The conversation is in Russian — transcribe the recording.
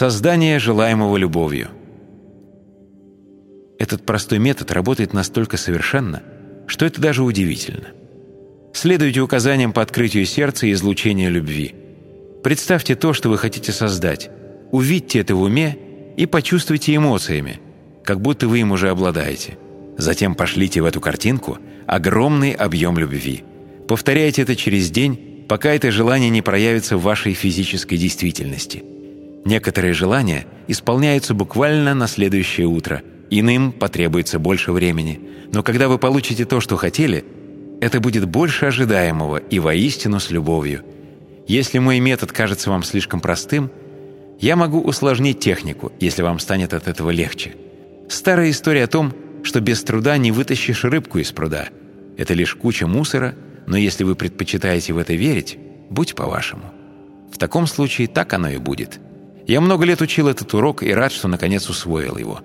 Создание желаемого любовью. Этот простой метод работает настолько совершенно, что это даже удивительно. Следуйте указаниям по открытию сердца и излучению любви. Представьте то, что вы хотите создать. Увидьте это в уме и почувствуйте эмоциями, как будто вы им уже обладаете. Затем пошлите в эту картинку огромный объем любви. Повторяйте это через день, пока это желание не проявится в вашей физической действительности. Некоторые желания исполняются буквально на следующее утро, иным потребуется больше времени. Но когда вы получите то, что хотели, это будет больше ожидаемого и воистину с любовью. Если мой метод кажется вам слишком простым, я могу усложнить технику, если вам станет от этого легче. Старая история о том, что без труда не вытащишь рыбку из пруда. Это лишь куча мусора, но если вы предпочитаете в это верить, будь по-вашему. В таком случае так оно и будет. Я много лет учил этот урок и рад, что наконец усвоил его.